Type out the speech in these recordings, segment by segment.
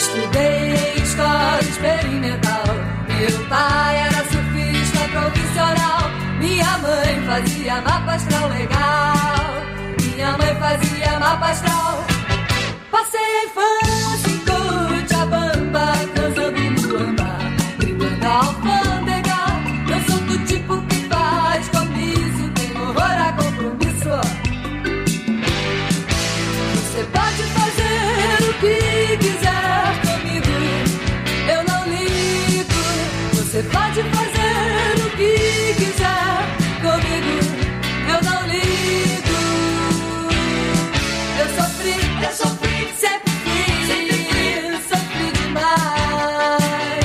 estudei escola experimental. Meu pai era Você pode fazer o que quiser comigo, eu não ligo. Eu sofri, eu sofri, sempre fui, sofri demais.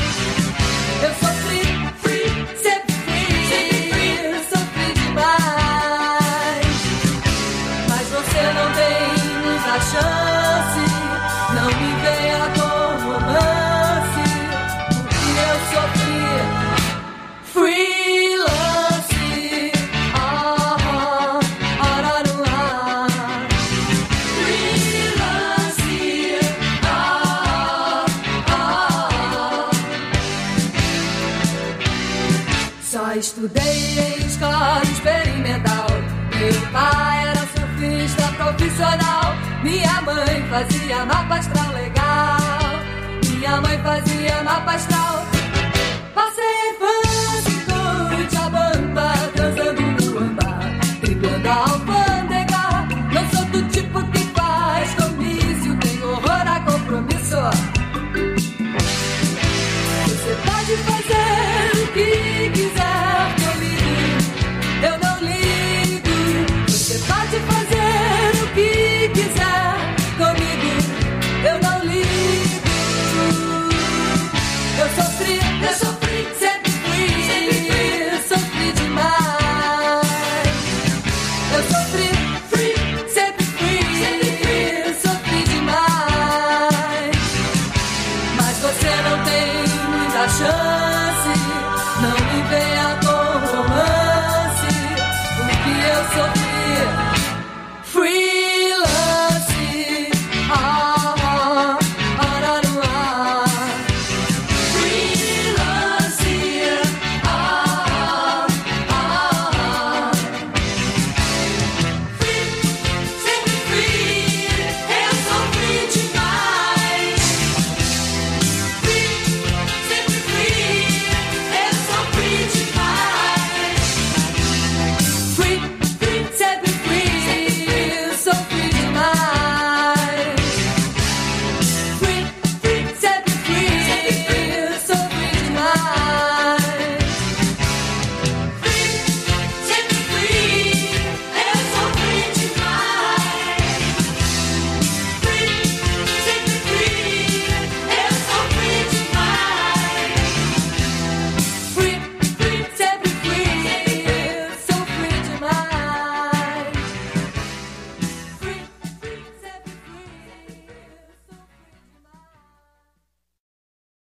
Eu sofri, fui, sempre fui, sofri demais. Mas você não tem muita chance. Estudei